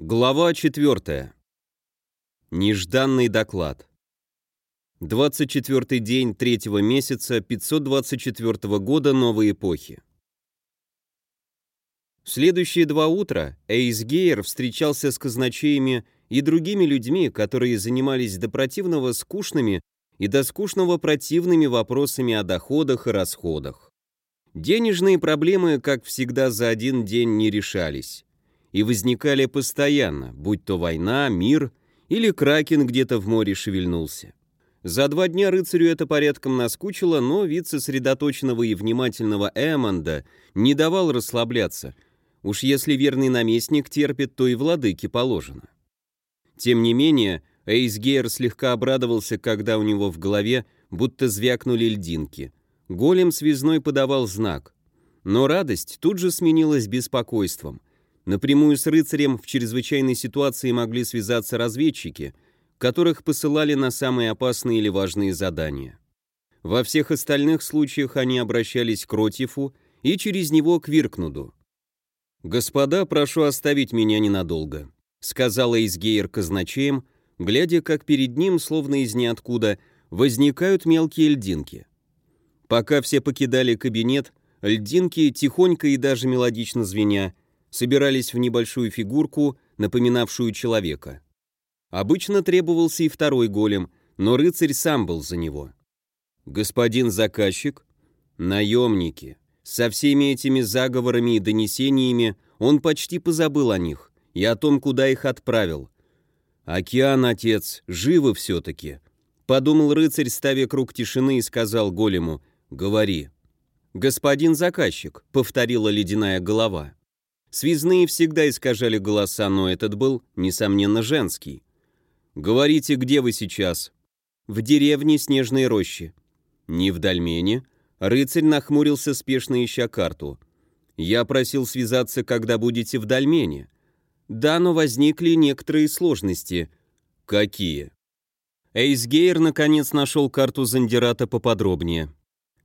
Глава 4. Нежданный доклад. 24 день третьего месяца 524 года новой эпохи. В следующие два утра Эйс Гейер встречался с казначеями и другими людьми, которые занимались до противного скучными и до скучного противными вопросами о доходах и расходах. Денежные проблемы, как всегда, за один день не решались и возникали постоянно, будь то война, мир или кракен где-то в море шевельнулся. За два дня рыцарю это порядком наскучило, но вид сосредоточенного и внимательного Эммонда не давал расслабляться. Уж если верный наместник терпит, то и владыке положено. Тем не менее, Эйсгейр слегка обрадовался, когда у него в голове будто звякнули льдинки. Голем связной подавал знак. Но радость тут же сменилась беспокойством. Напрямую с рыцарем в чрезвычайной ситуации могли связаться разведчики, которых посылали на самые опасные или важные задания. Во всех остальных случаях они обращались к Ротьефу и через него к Виркнуду. «Господа, прошу оставить меня ненадолго», — сказала Изгейр казначеем, глядя, как перед ним, словно из ниоткуда, возникают мелкие льдинки. Пока все покидали кабинет, льдинки, тихонько и даже мелодично звеня, собирались в небольшую фигурку, напоминавшую человека. Обычно требовался и второй голем, но рыцарь сам был за него. Господин заказчик, наемники, со всеми этими заговорами и донесениями он почти позабыл о них и о том, куда их отправил. «Океан, отец, живы все-таки», — подумал рыцарь, ставя круг тишины и сказал голему, «Говори». «Господин заказчик», — повторила ледяная голова. Связные всегда искажали голоса, но этот был, несомненно, женский. «Говорите, где вы сейчас?» «В деревне Снежной рощи». «Не в Дальмене?» Рыцарь нахмурился, спешно ища карту. «Я просил связаться, когда будете в Дальмене». «Да, но возникли некоторые сложности». «Какие?» Эйсгейр наконец нашел карту Зандирата поподробнее.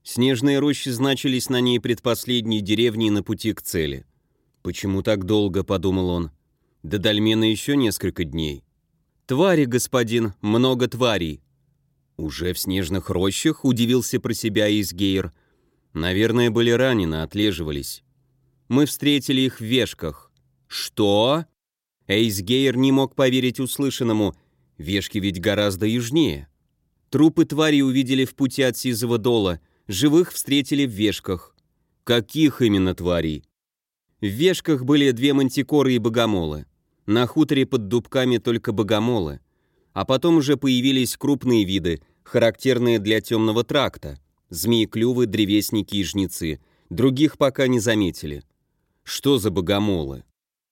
Снежные рощи значились на ней предпоследней деревней на пути к цели. «Почему так долго?» — подумал он. «До Дальмена еще несколько дней». «Твари, господин, много тварей». «Уже в снежных рощах?» — удивился про себя Изгейр. «Наверное, были ранены, отлеживались». «Мы встретили их в вешках». «Что?» Эйсгейр не мог поверить услышанному. Вешки ведь гораздо южнее. Трупы тварей увидели в пути от Сизого Дола, живых встретили в вешках. Каких именно тварей? В вешках были две мантикоры и богомолы. На хуторе под дубками только богомолы. А потом уже появились крупные виды, характерные для темного тракта. Змеи-клювы, древесники и жнецы. Других пока не заметили. Что за богомолы?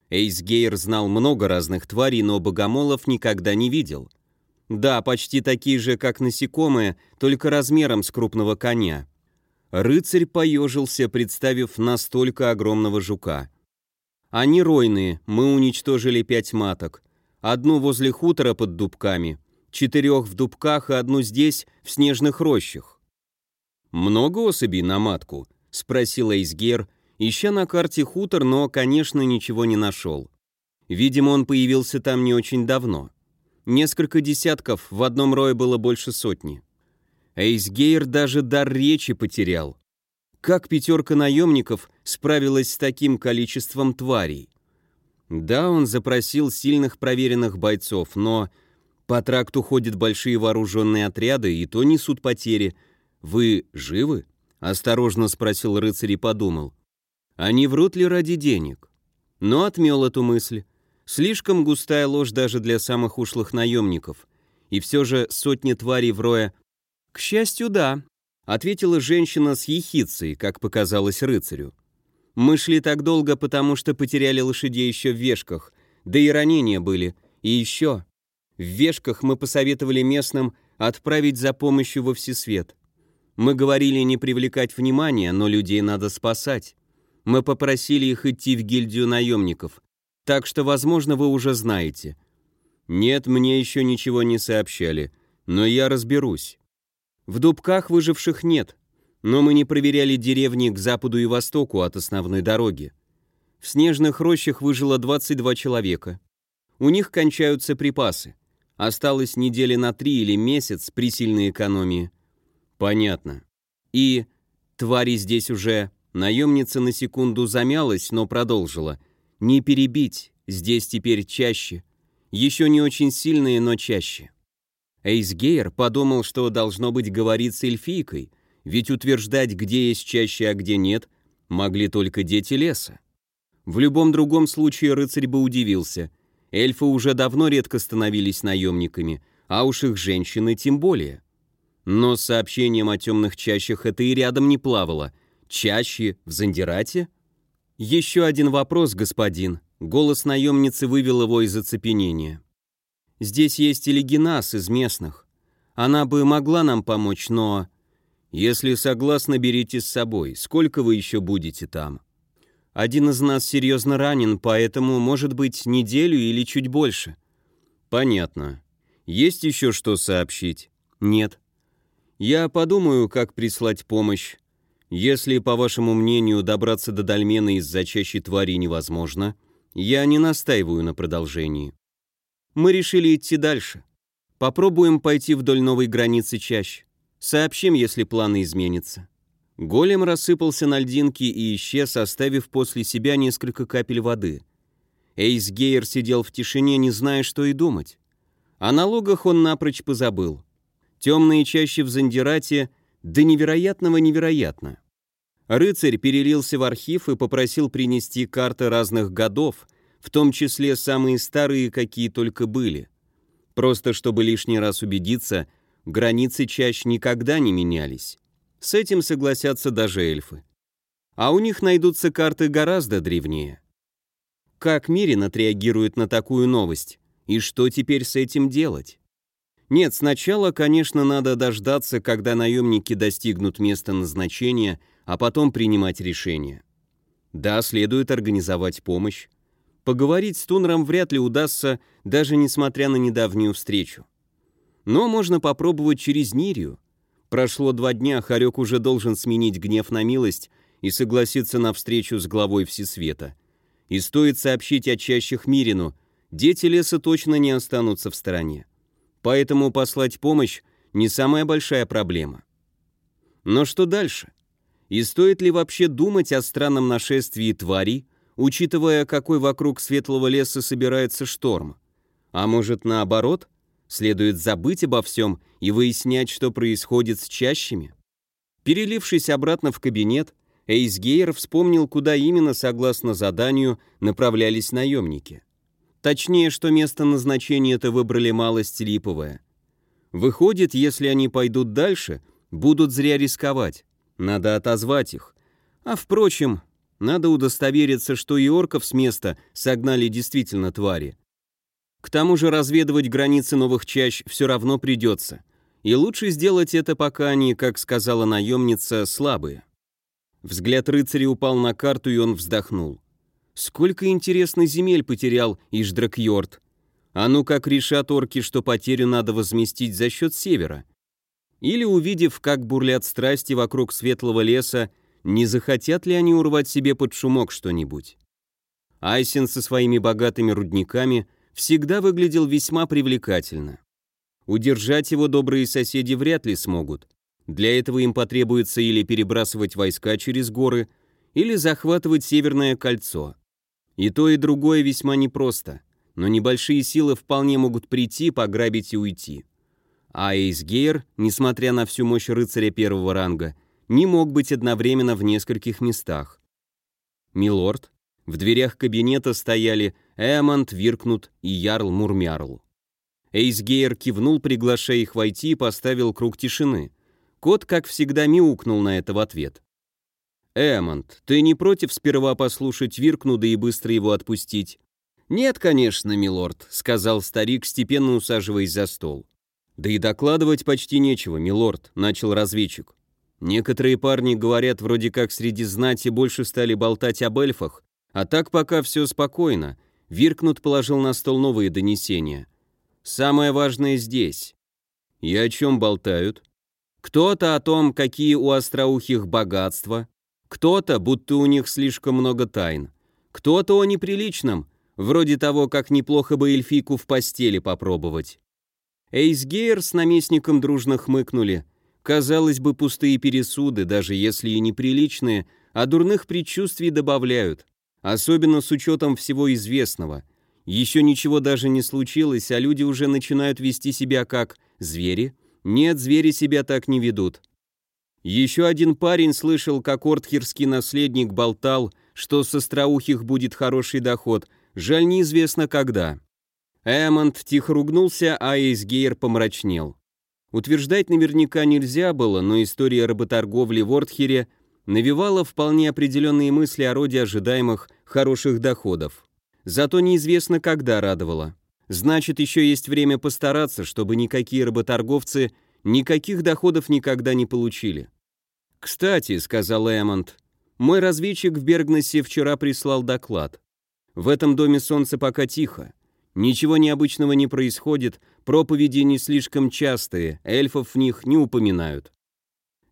Эйсгейр знал много разных тварей, но богомолов никогда не видел. Да, почти такие же, как насекомые, только размером с крупного коня. Рыцарь поежился, представив настолько огромного жука. Они ройные, мы уничтожили пять маток. Одну возле хутора под дубками, четырех в дубках и одну здесь, в снежных рощах. «Много особей на матку?» — спросил Эйсгер, ища на карте хутор, но, конечно, ничего не нашел. Видимо, он появился там не очень давно. Несколько десятков, в одном рое было больше сотни. Эйсгейр даже дар речи потерял. Как пятерка наемников справилась с таким количеством тварей? Да, он запросил сильных проверенных бойцов, но по тракту ходят большие вооруженные отряды, и то несут потери. Вы живы? Осторожно спросил рыцарь и подумал. А не врут ли ради денег? Но отмел эту мысль. Слишком густая ложь даже для самых ушлых наемников. И все же сотни тварей в роя «К счастью, да», — ответила женщина с ехицей, как показалось рыцарю. «Мы шли так долго, потому что потеряли лошадей еще в вешках, да и ранения были. И еще. В вешках мы посоветовали местным отправить за помощью во всесвет. Мы говорили не привлекать внимания, но людей надо спасать. Мы попросили их идти в гильдию наемников. Так что, возможно, вы уже знаете. Нет, мне еще ничего не сообщали, но я разберусь. В Дубках выживших нет, но мы не проверяли деревни к западу и востоку от основной дороги. В снежных рощах выжило 22 человека. У них кончаются припасы. Осталось недели на три или месяц при сильной экономии. Понятно. И твари здесь уже... Наемница на секунду замялась, но продолжила. Не перебить, здесь теперь чаще. Еще не очень сильные, но чаще. Эйс Гейер подумал, что должно быть говорить с эльфийкой, ведь утверждать, где есть чаще, а где нет, могли только дети леса. В любом другом случае рыцарь бы удивился. Эльфы уже давно редко становились наемниками, а уж их женщины тем более. Но с сообщением о темных чащах это и рядом не плавало. Чаще в Зандирате? Еще один вопрос, господин. Голос наемницы вывел его из оцепенения. Здесь есть Элегинас из местных. Она бы могла нам помочь, но... Если согласны, берите с собой. Сколько вы еще будете там? Один из нас серьезно ранен, поэтому, может быть, неделю или чуть больше. Понятно. Есть еще что сообщить? Нет. Я подумаю, как прислать помощь. Если, по вашему мнению, добраться до Дальмена из-за чащи твари невозможно, я не настаиваю на продолжении. Мы решили идти дальше. Попробуем пойти вдоль новой границы чаще. Сообщим, если планы изменятся. Голем рассыпался на льдинки и исчез, оставив после себя несколько капель воды. Эйс Гейер сидел в тишине, не зная, что и думать. О налогах он напрочь позабыл. Темные чаще в Зандирате до невероятного невероятно. Рыцарь перелился в архив и попросил принести карты разных годов, в том числе самые старые, какие только были. Просто чтобы лишний раз убедиться, границы чаще никогда не менялись. С этим согласятся даже эльфы. А у них найдутся карты гораздо древнее. Как Мирин отреагирует на такую новость? И что теперь с этим делать? Нет, сначала, конечно, надо дождаться, когда наемники достигнут места назначения, а потом принимать решение. Да, следует организовать помощь. Поговорить с Тунром вряд ли удастся, даже несмотря на недавнюю встречу. Но можно попробовать через Нирию. Прошло два дня, Харек уже должен сменить гнев на милость и согласиться на встречу с главой Всесвета. И стоит сообщить о чащих Мирину, дети леса точно не останутся в стороне. Поэтому послать помощь не самая большая проблема. Но что дальше? И стоит ли вообще думать о странном нашествии тварей, учитывая, какой вокруг светлого леса собирается шторм? А может, наоборот, следует забыть обо всем и выяснять, что происходит с чащами. Перелившись обратно в кабинет, Эйсгейр вспомнил, куда именно, согласно заданию, направлялись наемники. Точнее, что место назначения-то выбрали малость липовое. Выходит, если они пойдут дальше, будут зря рисковать. Надо отозвать их. А впрочем, надо удостовериться, что и орков с места согнали действительно твари. К тому же разведывать границы новых чащ все равно придется. И лучше сделать это, пока они, как сказала наемница, слабые. Взгляд рыцаря упал на карту, и он вздохнул. Сколько интересных земель потерял Иждракьорд. А ну как решат орки, что потерю надо возместить за счет севера. Или, увидев, как бурлят страсти вокруг светлого леса, не захотят ли они урвать себе под шумок что-нибудь? Айсен со своими богатыми рудниками всегда выглядел весьма привлекательно. Удержать его добрые соседи вряд ли смогут. Для этого им потребуется или перебрасывать войска через горы, или захватывать Северное кольцо. И то, и другое весьма непросто, но небольшие силы вполне могут прийти, пограбить и уйти. А Эйсгейр, несмотря на всю мощь рыцаря первого ранга, не мог быть одновременно в нескольких местах. «Милорд», в дверях кабинета стояли Эмонт, Виркнут и Ярл Мурмярл. Эйсгейр кивнул, приглашая их войти, и поставил круг тишины. Кот, как всегда, мяукнул на это в ответ. «Эмонт, ты не против сперва послушать Виркнуда и быстро его отпустить?» «Нет, конечно, милорд», — сказал старик, степенно усаживаясь за стол. «Да и докладывать почти нечего, милорд», — начал разведчик. «Некоторые парни говорят, вроде как среди знати больше стали болтать об эльфах, а так пока все спокойно». Виркнут положил на стол новые донесения. Самое важное здесь. И о чем болтают? Кто-то о том, какие у остроухих богатства, кто-то, будто у них слишком много тайн, кто-то о неприличном, Вроде того, как неплохо бы эльфийку в постели попробовать. Эйсгейр с наместником дружно хмыкнули. Казалось бы, пустые пересуды, даже если и неприличные, а дурных предчувствий добавляют. Особенно с учетом всего известного. Еще ничего даже не случилось, а люди уже начинают вести себя как звери. Нет, звери себя так не ведут. Еще один парень слышал, как ортхирский наследник болтал, что с остроухих будет хороший доход, жаль неизвестно когда. Эммонд тихо ругнулся, а Эйсгейр помрачнел. Утверждать наверняка нельзя было, но история работорговли в Ортхере навевала вполне определенные мысли о роде ожидаемых хороших доходов. Зато неизвестно, когда радовало. Значит, еще есть время постараться, чтобы никакие работорговцы никаких доходов никогда не получили. «Кстати», — сказал Эммонд, — «мой разведчик в Бергнесе вчера прислал доклад. В этом доме солнце пока тихо. Ничего необычного не происходит, проповеди не слишком частые, эльфов в них не упоминают.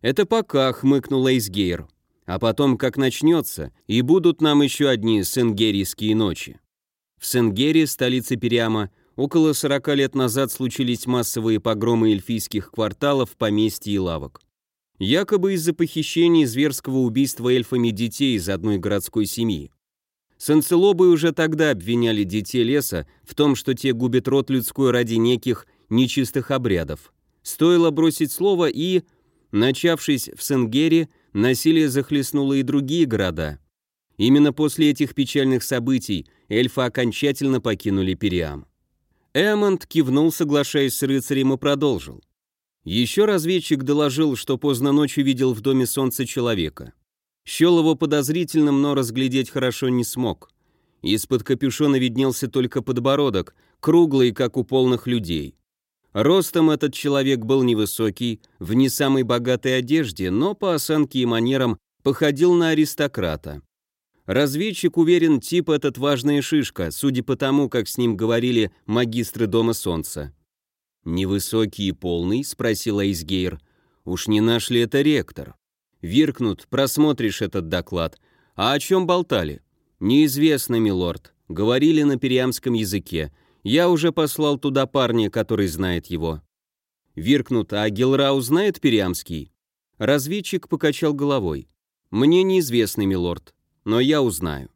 «Это пока», — хмыкнул Эйсгейр. «А потом, как начнется, и будут нам еще одни сенгерийские ночи». В Сенгере, столице Периама, около 40 лет назад случились массовые погромы эльфийских кварталов, поместьй и лавок. Якобы из-за похищения зверского убийства эльфами детей из одной городской семьи. Санцелобы уже тогда обвиняли детей леса в том, что те губят род людской ради неких нечистых обрядов. Стоило бросить слово и, начавшись в Сенгере, насилие захлестнуло и другие города. Именно после этих печальных событий эльфы окончательно покинули Периам. Эммонд кивнул, соглашаясь с рыцарем, и продолжил. Еще разведчик доложил, что поздно ночью видел в доме солнца человека. Щел его подозрительным, но разглядеть хорошо не смог. Из-под капюшона виднелся только подбородок, круглый, как у полных людей. Ростом этот человек был невысокий, в не самой богатой одежде, но по осанке и манерам походил на аристократа. Разведчик уверен, тип этот важная шишка, судя по тому, как с ним говорили магистры Дома Солнца. «Невысокий и полный?» — спросил Айсгейр. «Уж не наш ли это ректор?» Виркнут, просмотришь этот доклад. А о чем болтали? Неизвестно, милорд. Говорили на периамском языке. Я уже послал туда парня, который знает его. Виркнут, а Гелрау знает периамский? Разведчик покачал головой. Мне неизвестно, милорд, но я узнаю.